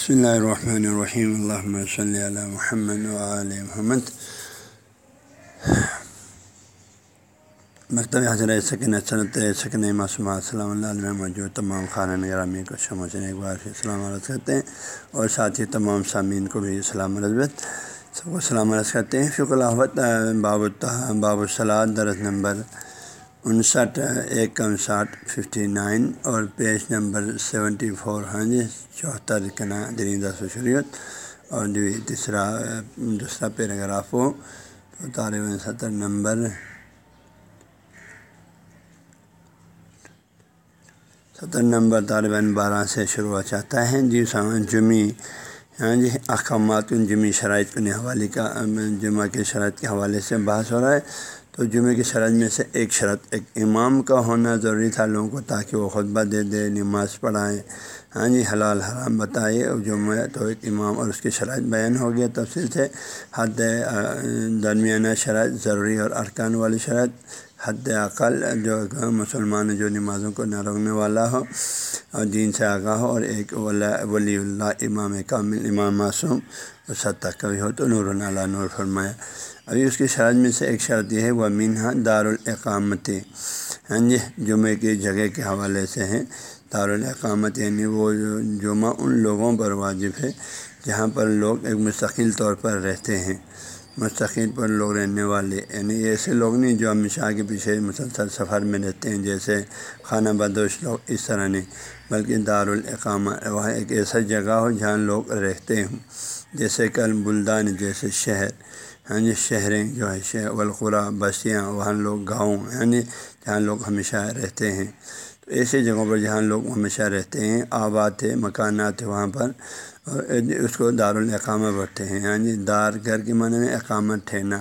بسم اللہ الرحمن الرحیم اللہ صلی علی محمد علیہ محمد مکتب حضرت سکن صنعت سکن معصوم السلام اللہ علیہ موجود تمام خانہ گرامی کو سمجھنے ایک بار پھر سلام عرض کرتے ہیں اور ساتھ ہی تمام سامعین کو بھی سلام رضبت سب کو سلام عرض کرتے ہیں فکر الحمت باب باب الصلاح درس نمبر انسٹھ ایک کم ساٹھ ففٹی نائن اور پیج نمبر سیونٹی فور ہاں جی چوہتر کنا درندہ شریعت اور جو تیسرا، دوسرا پیراگراف ہو۔ تو طالب ستر نمبر۔ ستر نمبر طالباً بارہ سے شروع ہو چاہتا ہے۔ جی جمعی ہاں جی احکامات جمعی شرائط کے حوالے کا، جمعہ کے شرائط کے حوالے سے بحث ہو رہا ہے۔ تو جمعے کی شرط میں سے ایک شرط، ایک امام کا ہونا ضروری تھا لوگوں کو تاکہ وہ خطبہ دے دے، نماز پڑھائیں ہاں جی حلال، حرام بتائیے اور جمعہ تو ایک امام اور اس کی شرائط بیان ہو گیا تفصیل سے حد درمیانہ شرائط، ضروری اور ارکان والی شرائط۔ حد عقل جو مسلمان جو نمازوں کو نہ روکنے والا ہو اور دین سے آگاہ ہو اور ایک ولی اللہ، امام کامل، امام معصوم، اس حد تک کبھی ہو تو نور اللہ نور فرمایا۔ ابھی اس کی شرط میں سے ایک شرط یہ ہے، وہ مینہ دارالاقامت ہاں جی جمعے کی جگہ کے حوالے سے ہیں۔ دارالاقامت یعنی وہ جمعہ ان لوگوں پر واجب ہے جہاں پر لوگ ایک مستقل طور پر رہتے ہیں۔ مستقل پر لوگ رہنے والے یعنی ایسے لوگ نہیں جو ہمیشہ کے پیچھے مسلسل سفر میں رہتے ہیں، جیسے خانہ بدوش لوگ اس طرح نہیں، بلکہ دارالاقامہ وہاں ایک ایسا جگہ ہو جہاں لوگ رہتے ہوں۔ جیسے کل بلدان، جیسے شہر۔ ہاں جی شہریں جو ہے، شہر والقرا، بستیاں وہاں لوگ گاؤں یعنی جہاں لوگ ہمیشہ رہتے ہیں۔ تو ایسی جگہوں پر جہاں لوگ ہمیشہ رہتے ہیں، آباد ہے مکانات وہاں پر، اور اس کو دارالاقامہ بڑھتے ہیں۔ ہاں جی دار گھر کے معنی میں اقامت، ٹھہرنا۔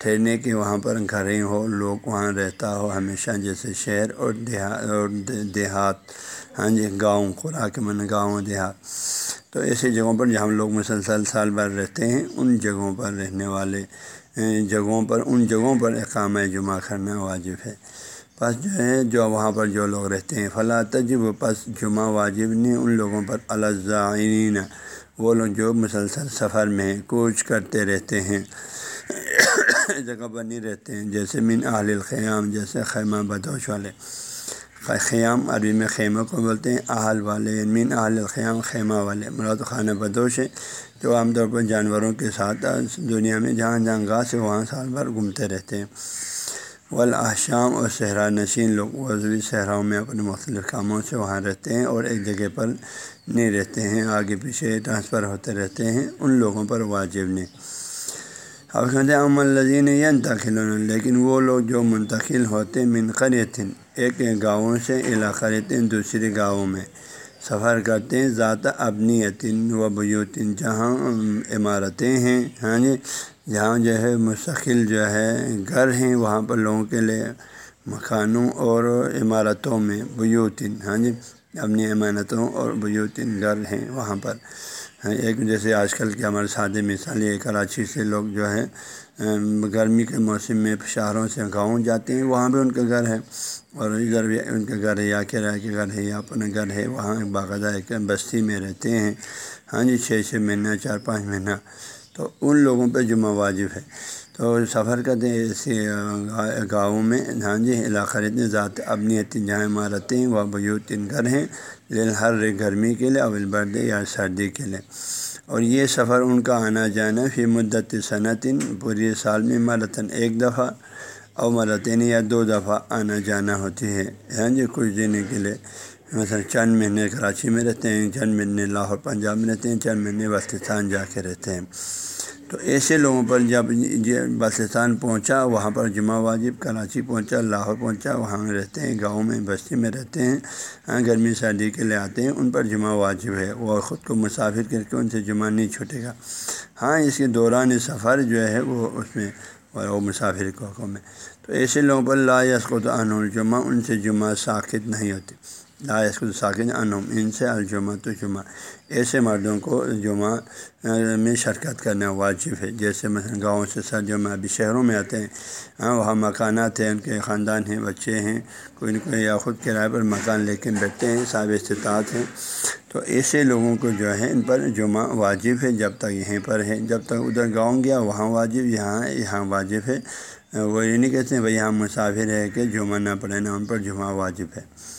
ٹھہرنے کے وہاں پر گھریں ہو لوگ وہاں رہتا ہو ہمیشہ، جیسے شہر اور دیہات اور دیہات۔ ہاں جی گاؤں، خوراک کے من گاؤں، دیہات۔ تو ایسی جگہوں پر جہاں لوگ مسلسل سال بھر رہتے ہیں، ان جگہوں پر رہنے والے جگہوں پر، ان جگہوں پر اقامہ جمعہ کرنا واجب ہے۔ پس جو ہے، جو وہاں پر جو لوگ رہتے ہیں فلاں تجب، پس جمعہ واجب نہیں، ان لوگوں پر الزائین وہ لوگ جو مسلسل سفر میں کوچ کرتے رہتے ہیں، جگہ پر نہیں رہتے ہیں، جیسے من اہل الخیام جیسے خیمہ بدوش والے۔ خیام، عربی میں خیمہ کو بولتے ہیں، اہل والے یعنی مین اہل الخیام، خیمہ والے، مراد خانہ بدوش ہے، جو عام طور پر جانوروں کے ساتھ دنیا میں جہاں جہاں گاہ سے وہاں سال بھر گھومتے رہتے ہیں۔ ولاحشام اور صحرا نشین لوگ وضوی صحراؤں میں اپنے مختلف کاموں سے وہاں رہتے ہیں اور ایک جگہ پر نہیں رہتے ہیں، آگے پیچھے ٹرانسفر ہوتے رہتے ہیں، ان لوگوں پر واجب نہیں۔ اب کہتے ہیں عمل لذین ینتقل لیکن وہ لوگ جو منتقل ہوتے منقریتن ایک گاؤں سے علاقہ دوسرے گاؤں میں۔ سفر کرتے ہیں، ذات ابنی یتن و بیوتن جہاں عمارتیں ہیں۔ ہاں جی جہاں جو ہے مستقل جو ہے گھر ہیں، وہاں پر لوگوں کے لیے مکانوں اور عمارتوں میں بیوتن ہاں جی اپنی امانتوں اور بیوتن گھر ہیں وہاں پر۔ ایک جیسے آج کل کے ہمارے سادے مثال یہ کراچی سے لوگ جو ہے گرمی کے موسم میں شہروں سے گاؤں جاتے ہیں، وہاں بھی ان کا گھر ہے۔ اور ادھر بھی ان کا گھر ہے، یا کرائے کے گھر ہے، یا اپنا گھر ہے، وہاں باقاعدہ ایک بستی میں رہتے ہیں۔ ہاں جی چھ چھ مہینہ، چار پانچ مہینہ۔ تو ان لوگوں پہ جمعہ واجب ہے۔ تو سفر کرتے ہیں ایسے گاؤں میں ہاں جی علاقہ رہتے ہیں، ذات اپنی جہاں عمارتیں ہیں وہ تین گھر ہیں لیکن ہر گرمی کے لیے، اول برد یا سردی کے لیے۔ اور یہ سفر ان کا آنا جانا فی مدت صنعتن پوری سال میں مرتن ایک دفعہ اور مرتن یا دو دفعہ آنا جانا ہوتی ہے۔ ہاں جی کچھ دن کے لیے۔ مثلا چند مہینے کراچی میں رہتے ہیں، چند مہینے لاہور، پنجاب میں رہتے ہیں، چند مہینے بلتستان جا کے رہتے ہیں۔ تو ایسے لوگوں پر جب بلتستان پہنچا، وہاں پر جمعہ واجب، کراچی پہنچا، لاہور پہنچا، وہاں رہتے ہیں، گاؤں میں، بستی میں رہتے ہیں ہاں، گرمی سردی کے لیے آتے ہیں، ان پر جمعہ واجب ہے۔ وہ خود کو مسافر کر کے ان سے جمعہ نہیں چھوٹے گا۔ ہاں اس کے دوران سفر جو ہے، وہ اس میں وہ مسافر کو حکم ہے تو ایسے لوگوں پر لا یس کو تو الجمہ ان سے جمعہ ساخت نہیں ہوتی۔ لا یس ساکن انم ان سے الجمہ تو جمعہ۔ ایسے مردوں کو جمعہ میں شرکت کرنا واجب ہے۔ جیسے مثلاً گاؤں سے سردیوں میں ابھی شہروں میں آتے ہیں ہاں وہاں مکانات ہیں، ان کے خاندان ہیں، بچے ہیں، کوئی نہ کوئی یا خود کرائے پر مکان لے کے بیٹھتے ہیں، صاحب استطاعت ہیں۔ تو ایسے لوگوں کو جو ہے، ان پر جمعہ واجب ہے۔ جب تک یہیں پر ہے، جب تک ادھر گاؤں گیا، وہاں واجب، یہاں یہاں واجب ہے۔ وہ یہ نہیں کہتے ہیں، بھائی یہاں مسافر ہے کہ جمعہ نہ پڑھے، نہ ان پر جمعہ واجب ہے۔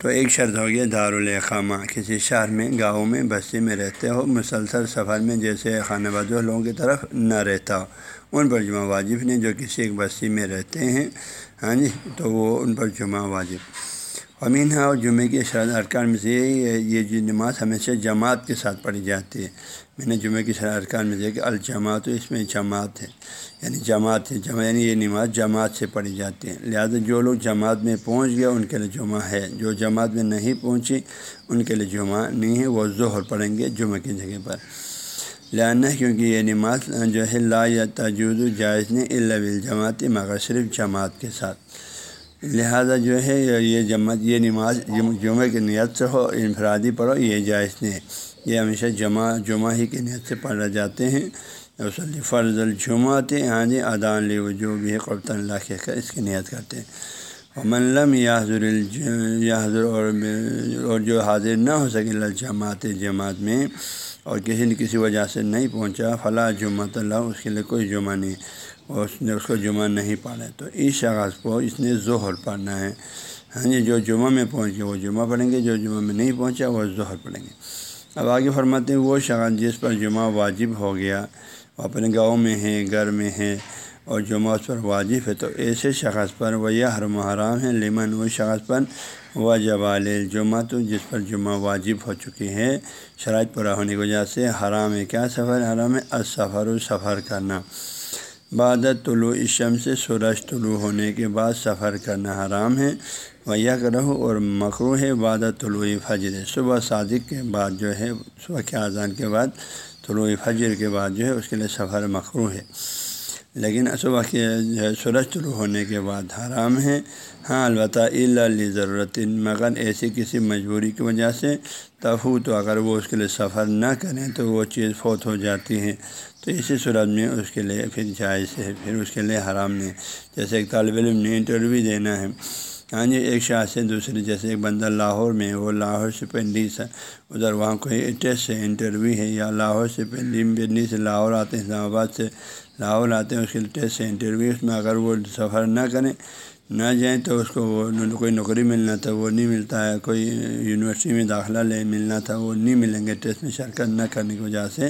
تو ایک شرط ہو گیا دارالخامہ کسی شہر میں، گاؤں میں، بستی میں رہتے ہو، مسلسل سفر میں جیسے خانہ بازو لوگوں کی طرف نہ رہتا۔ ہو ان پر جمعہ واجب نے جو کسی ایک بستی میں رہتے ہیں۔ ہاں جی تو وہ ان پر جمعہ واجب۔ امین ہاں، اور جمعے کی شرط ارکان میں سے یہ جو نماز ہمیشہ جماعت کے ساتھ پڑھی جاتی ہے۔ میں نے جمعہ کی شرح ارکان میں سے کہ الجماعت اس میں جماعت ہے۔ یعنی جماعت ہے۔ جمع یعنی یہ نماز جماعت سے پڑھی جاتی ہے لہٰذا جو لوگ جماعت میں پہنچ گئے، ان کے لیے جمعہ ہے۔ جو جماعت میں نہیں پہنچی ان کے لیے جمعہ نہیں ہے۔ وہ ظہر پڑھیں گے جمعہ کی جگہ پر۔ لہٰذا کیونکہ یہ نماز جو ہے، لا یا تجود جائز نے اللہ جماعت مگر صرف جماعت کے ساتھ۔ لہذا جو ہے، یہ جماعت یہ نماز جمعہ کی نیت سے ہو، انفرادی پڑھو، یہ جائز نہیں یہ ہمیشہ جمع جمعہ ہی کی نیت سے پڑھے جاتے ہیں۔ وسلی فرض الجمعات ہاں جی یعنی ادان لی جو بھی ہے قبط اللہ کے کر اس کی نیت کرتے ہیں۔ وملم یا حضر یا حضر اور اور جو حاضر نہ ہو سکے الجماعت جماعت میں اور کسی نے کسی وجہ سے نہیں پہنچا فلاں جمعۃ اللہ، اس کے لیے کوئی جمعہ نہیں۔ اور اس نے اس کو جمعہ نہیں پڑھا تو اس شخص کو اس نے ظہر پڑھنا ہے۔ ہاں جی جو جمعہ میں پہنچ گئے وہ جمعہ پڑھیں گے، جو جمعہ میں نہیں پہنچا وہ ظہر پڑھیں گے۔ اب آگے فرماتے ہیں، وہ شخص جس پر جمعہ واجب ہو گیا، وہ اپنے گاؤں میں ہے، گھر میں ہے اور جمعہ اس پر واجب ہے، تو ایسے شخص پر وہ یہ ہر محرام ہے، لیمن وہ شخص پر وہ جبال جمعہ تو جس پر جمعہ واجب ہو چکی ہے، شرائط پورا ہونے کی وجہ سے حرام ہے۔ کیا سفر حرام ہے؟ السفر و سفر کرنا۔ بعد طلوع شم سے سورج طلوع ہونے کے بعد سفر کرنا حرام ہے۔ یک رہو اور مکرو ہے بعد طلوع فجر صبح صادق کے بعد جو ہے، صبح کے اذان کے بعد طلوع فجر کے بعد جو ہے، اس کے لیے سفر مخرو ہے۔ لیکن صبح کے جو ہے، سورج طلوع ہونے کے بعد حرام ہے۔ ہاں البتہ اللہ ضرورت مگر ایسی کسی مجبوری کی وجہ سے تفو تو اگر وہ اس کے لیے سفر نہ کریں تو وہ چیز فوت ہو جاتی ہے۔ تو اسی صورت میں اس کے لیے پھر جائز ہے، پھر اس کے لیے حرام نہیں۔ جیسے ایک طالب علم نے انٹرویو دینا ہے۔ ہاں جی ایک شاہ سے دوسری، جیسے ایک بندہ لاہور میں وہ لاہور سے پنڈی سے، ادھر وہاں کوئی ٹیسٹ ہے انٹرویو ہے، یا لاہور سے پنڈی پنڈی سے لاہور آتے ہیں، اسلام آباد سے لاہور آتے ہیں، اس کے لیے ٹیسٹ ہے انٹرویو، اس میں اگر وہ سفر نہ کریں، نہ جائیں تو اس کو وہ کوئی نوکری ملنا تھا، وہ نہیں ملتا ہے، کوئی یونیورسٹی میں داخلہ لے، ملنا تھا، وہ نہیں ملیں گے ٹیسٹ میں شرکت نہ کرنے کی وجہ سے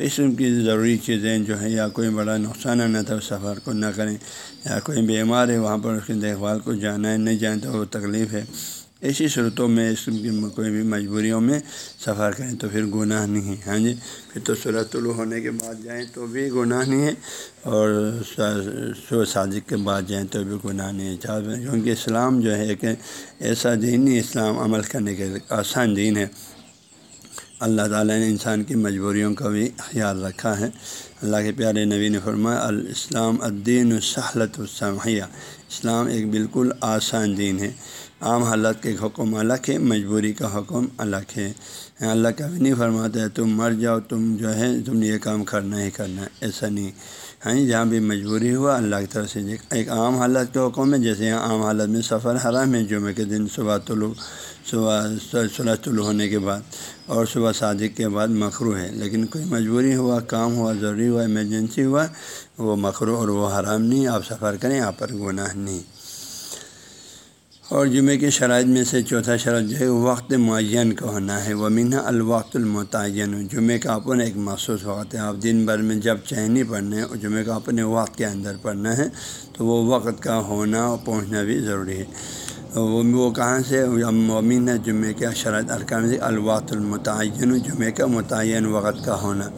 تو اس کی ضروری چیزیں جو ہے یا کوئی بڑا نقصان آنا تھا سفر کو نہ کریں، یا کوئی بیمار ہے، وہاں پر اس کی دیکھ بھال کو جانا ہے، نہیں جائیں تو وہ تکلیف ہے۔ ایسی صورتوں میں اس کی کوئی بھی مجبوریوں میں سفر کریں تو پھر گناہ نہیں ہے۔ ہاں جی؟ پھر تو صورت طلوع ہونے کے بعد جائیں تو بھی گناہ نہیں ہے، اور سو صادق کے بعد جائیں تو بھی گناہ نہیں ہے۔ کیونکہ اسلام جو ہے کہ ایسا دین نہیں اسلام عمل کرنے کے آسان دین ہے۔ اللہ تعالیٰ نے انسان کی مجبوریوں کا بھی خیال رکھا ہے۔ اللہ کے پیارے نبی نے فرمایا، الاسلام الدین الصحلت السمحیہ۔ اسلام ایک بالکل آسان دین ہے۔ عام حالت کے حکم الگ ہے مجبوری کا حکم الگ ہے اللہ کا بھی نہیں فرماتا ہے، تم مر جاؤ، تم جو ہے، تم نے یہ کام کرنا ہی کرنا ایسا نہیں۔ ہاں جی، جہاں بھی مجبوری ہوا، اللہ کی طرف سے ایک عام حالت کے حکم ہے جیسے یہاں عام حالت میں سفر حرام ہے، جمعہ کے دن صبح طلوع، صبح صلاح طلوع ہونے کے بعد، اور صبح صادق کے بعد مخرو ہے۔ لیکن کوئی مجبوری ہوا، کام ہوا، ضروری ہوا ایمرجنسی ہوا، وہ مخرو اور وہ حرام نہیں۔ آپ سفر کریں، آپ پر گناہ نہیں۔ اور جمعے کے شرائط میں سے چوتھا شرط جو ہے، وقت معین کا ہونا ہے۔ وہ مینا الوقت المتعین۔ جمعے کا اپنا ایک مخصوص وقت ہے۔ آپ دن بھر میں جب چہنی پڑھنا ہے اور جمعے کا اپنے وقت کے اندر پڑھنا ہے، تو وہ وقت کا ہونا اور پہنچنا بھی ضروری ہے۔ وہ وہ کہاں سے؟ مومن ہے جمعے کے شرائط ارکان سے الوقت المتعین۔ جمعے کا متعین وقت کا ہونا۔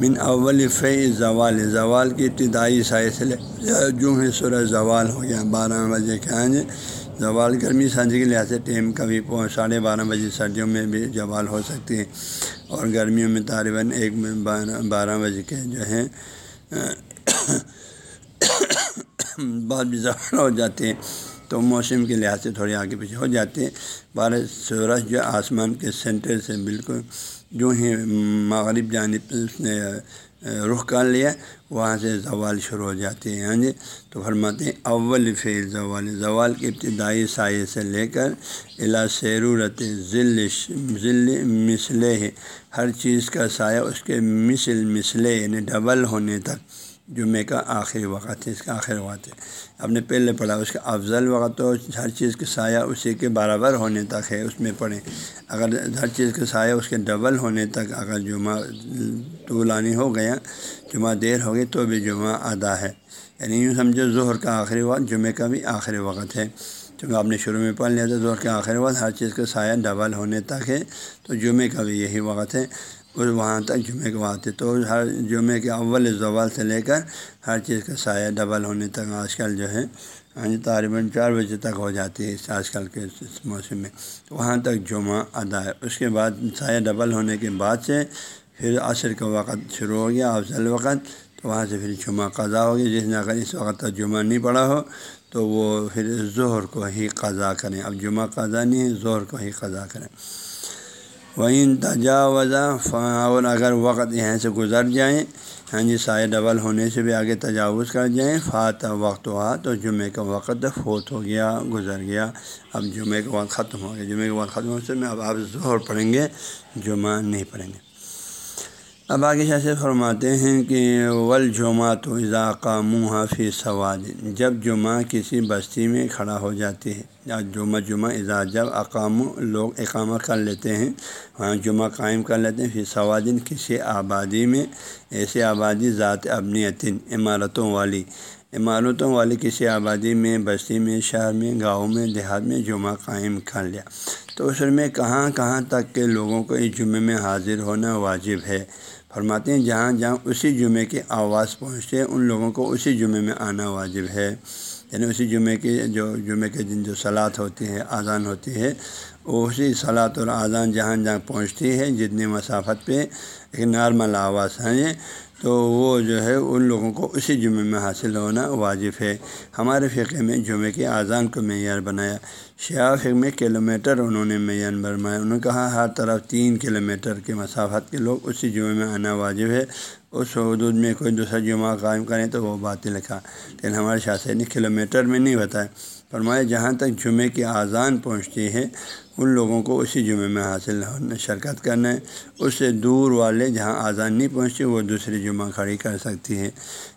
من اول فی زوال۔ زوال کی ابتدائی سائز سے جو ہے سورج زوال ہو گیا، بارہ بجے کے آئیں زوال گرمی سانجی کے لحاظ سے ٹیم کبھی ساڑھے بارہ بجے سردیوں میں بھی زوال ہو سکتی ہے اور گرمیوں میں طالباً ایک بارہ بارہ بجے کے جو ہے بعد بھی زوال ہو جاتے ہیں۔ تو موسم کے لحاظ سے تھوڑی آگے پیچھے ہو جاتی ہے بارہ سورج جو آسمان کے سینٹر سے بالکل جو ہی مغرب جانب اس نے رخ کر لیا، وہاں سے زوال شروع ہو جاتے ہیں۔ ہاں جی؟ تو فرماتے ہیں، اول فیل زوال۔ زوال کے ابتدائی سائے سے لے کر الا سیرورت ذل ذل مسلے ہر چیز کا سایہ اس کے مثل مسلے یعنی ڈبل ہونے تک۔ جمعے کا آخری وقت ہے، اس کا آخری وقت ہے۔ آپ نے پہلے پڑھا، اس کا افضل وقت تو ہر چیز کا سایہ اسی کے برابر ہونے تک ہے، اس میں پڑھیں۔ اگر ہر چیز کا سایہ اس کے ڈبل ہونے تک اگر جمعہ طولانی ہو گیا، جمعہ دیر ہو گئی تو بھی جمعہ ادا ہے۔ یعنی یوں سمجھو، ظہر کا آخری وقت جمعے کا بھی آخری وقت ہے۔ چونکہ آپ نے شروع میں پڑھ لیا تھا، ظہر کے آخری وقت، ہر چیز کا سایہ ڈبل ہونے تک ہے، تو جمعے کا بھی یہی وقت ہے۔ اور وہاں تک جمعے کے وقت تو ہر جمعے کے اول زوال سے لے کر ہر چیز کا سایہ ڈبل ہونے تک آج کل جو ہے ہاں جی تقریباً چار بجے تک ہو جاتی ہے اس آج کل کے اس موسم میں۔ وہاں تک جمعہ ادا ہے۔ اس کے بعد سایہ ڈبل ہونے کے بعد سے پھر عصر کا وقت شروع ہو گیا، افضل وقت۔ تو وہاں سے پھر جمعہ قضا ہو گیا۔ جس نے اگر اس وقت تک جمعہ نہیں پڑھا ہو، تو وہ پھر ظہر کو ہی قضا کریں۔ اب جمعہ قضا نہیں ہے، ظہر کو ہی قضا کریں۔ وہیں تجاوزہ اور اگر وقت یہاں سے گزر جائیں ہاں جی سائے ڈبل ہونے سے بھی آگے تجاوز کر جائیں فاتح وقت ہوا تو جمعہ کا وقت فوت ہو گیا، گزر گیا۔ اب جمعہ کا وقت ختم ہو گیا۔ جمعے کا وقت ختم ہونے سے میں اب آپ ظہر پڑھیں گے، جمعہ نہیں پڑھیں گے۔ اب آگے سے فرماتے ہیں کہ ول جمعہ تو اضاقہ منہ فی سواد، جب جمعہ کسی بستی میں کھڑا ہو جاتی ہے یا جمعہ جمعہ اضا جب اقام لوگ اقامہ کر لیتے ہیں، وہاں جمعہ قائم کر لیتے ہیں پھر سوادن کسی آبادی میں، ایسے آبادی ذات ابنیتن عمارتوں والی۔ عمارتوں والی کسی آبادی میں، بستی میں، شہر میں، گاؤں میں، دیہات میں جمعہ قائم کر لیا۔ تو اس میں کہاں کہاں تک کے لوگوں کو اس جمعے میں حاضر ہونا واجب ہے؟ فرماتے ہیں، جہاں جہاں اسی جمعے کی آواز پہنچتے ہیں، ان لوگوں کو اسی جمعے میں آنا واجب ہے۔ یعنی اسی جمعے کی جو، جمعے کے دن جو سلاد ہوتی ہے اذان ہوتی ہے اسی سلاد اور اذان جہاں جہاں پہنچتی ہے، جتنی مسافت پہ ایک نارمل آواز ہے تو وہ جو ہے ان لوگوں کو اسی جمعے میں حاصل ہونا واجب ہے۔ ہمارے فقے میں جمعے کی اذان کو معیار بنایا۔ شیعہ فقے میں کلو میٹر انہوں نے معیار برمایا۔ انہوں نے کہا ہر طرف تین کلو میٹر کے مسافت کے لوگ اسی جمعے میں آنا واجب ہے۔ اس حدود میں کوئی دوسرا جمعہ قائم کریں تو وہ بات لکھا لیکن ہمارے شاہ نے کلو میٹر میں نہیں بتایا۔ فرمایا جہاں تک جمعے کی اذان پہنچتی ہے ان لوگوں کو اسی جمعے میں حاصل شرکت کرنا ہے اس سے دور والے جہاں آزان نہیں پہنچتے وہ دوسری جمعہ کھڑی کر سکتی ہے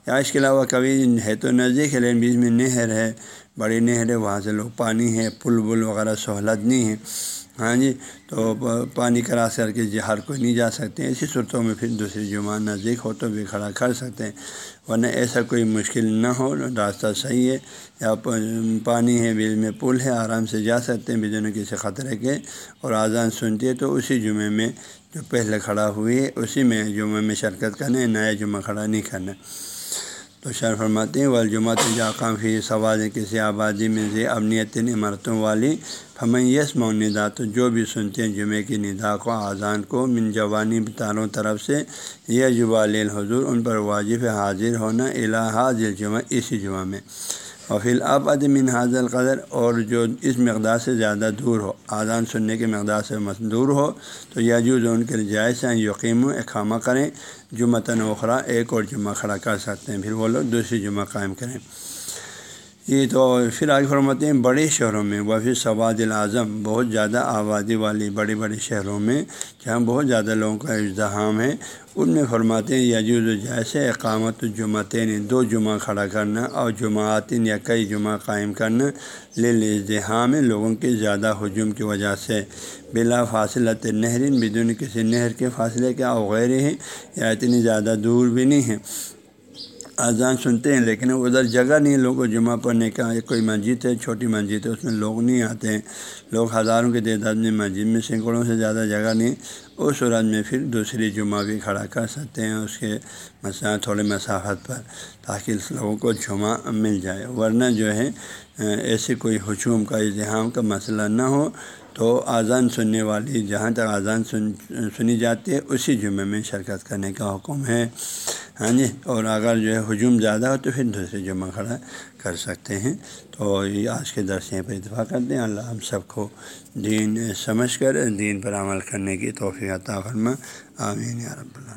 یا اس کے علاوہ کبھی ہے تو نزدیک ہے، لیکن بیچ میں نہر ہے، بڑی نہر ہے، وہاں سے لوگ پانی ہے، پل بل وغیرہ سہولت نہیں ہے۔ ہاں جی تو پانی کراس کر کے ہر کوئی نہیں جا سکتے اسی صورتوں میں پھر دوسری جمعہ نزدیک ہو تو بھی کھڑا کر سکتے ہیں۔ ورنہ ایسا کوئی مشکل نہ ہو، راستہ صحیح ہے۔ یا پانی ہے، بیچ میں پل ہے، آرام سے جا سکتے ہیں بجن کسی خطرے کے۔ اور آزان سنتی ہے تو اسی جمعے میں جو پہلے کھڑا ہوئی ہے، اسی میں جمعے میں شرکت کرنا نیا جمعہ کھڑا نہیں کرنا۔ تو شر فرماتے ہیں والجمعہ جا فی سوال کسی آبادی میں سے امنیت عمارتوں والی ہمیں یس ندا تو جو بھی سنتے ہیں جمعے کی ندا کو اذان کو، من جوانی تاروں طرف سے یہ جبال حضور ان پر واجب حاضر ہونا الحاظ جمعہ، اسی جمعہ میں۔ اور پھر الآباد من حاضر قدر اور جو اس مقدار سے زیادہ دور ہو آزان سننے کے مقدار سے دور ہو، تو یاجوز ان کے جائز ہیں یقیم و اقامہ کریں جمعہ تنوخرا ایک اور جمعہ کھڑا کر سکتے ہیں، پھر وہ لوگ دوسری جمعہ قائم کریں۔ یہ تو پھر آگے فرماتے ہیں بڑے شہروں میں، وہ پھر سواد العظم بہت زیادہ آبادی والی بڑے بڑے شہروں میں، جہاں بہت زیادہ لوگوں کا اجتحام ہے۔ ان میں فرماتے ہیں یجوز جیسے اقامت جمعتین دو جمعہ کھڑا کرنا اور جماعتین یا کئی جمعہ قائم کرنا لے اجتحام لوگوں کے زیادہ ہجوم کی وجہ سے۔ بلا فاصلت نہرین، بدون کسی نہر کے فاصلے کے اوغیر ہیں، یا اتنی زیادہ دور بھی نہیں ہیں۔ اذان سنتے ہیں، لیکن ادھر جگہ نہیں لوگوں کو جمعہ پڑھنے کا کوئی مسجد ہے، چھوٹی مسجد ہے، اس میں لوگ نہیں آتے ہیں۔ لوگ ہزاروں کی تعداد میں مسجد میں، سینکڑوں سے زیادہ جگہ نہیں۔ اس صورت میں پھر دوسری جمعہ بھی کھڑا کر سکتے ہیں اس کے مسئلہ تھوڑے مسافت پر، تاکہ لوگوں کو جمعہ مل جائے۔ ورنہ جو ہے ایسے کوئی ہجوم کا اظہام کا مسئلہ نہ ہو۔ تو اذان سننے والی، جہاں تک اذان سن، سنی جاتی ہے، اسی جمعے میں شرکت کرنے کا حکم ہے۔ ہاں جی اور اگر جو ہے ہجوم زیادہ ہو تو پھر دوسرے جمعہ کھڑا کر سکتے ہیں۔ تو یہ آج کے درس یہیں پہ اتفاق کرتے ہیں اللہ ہم سب کو دین سمجھ کر، دین پر عمل کرنے کی توفیق عطا فرما۔ آمین یا رب اللہ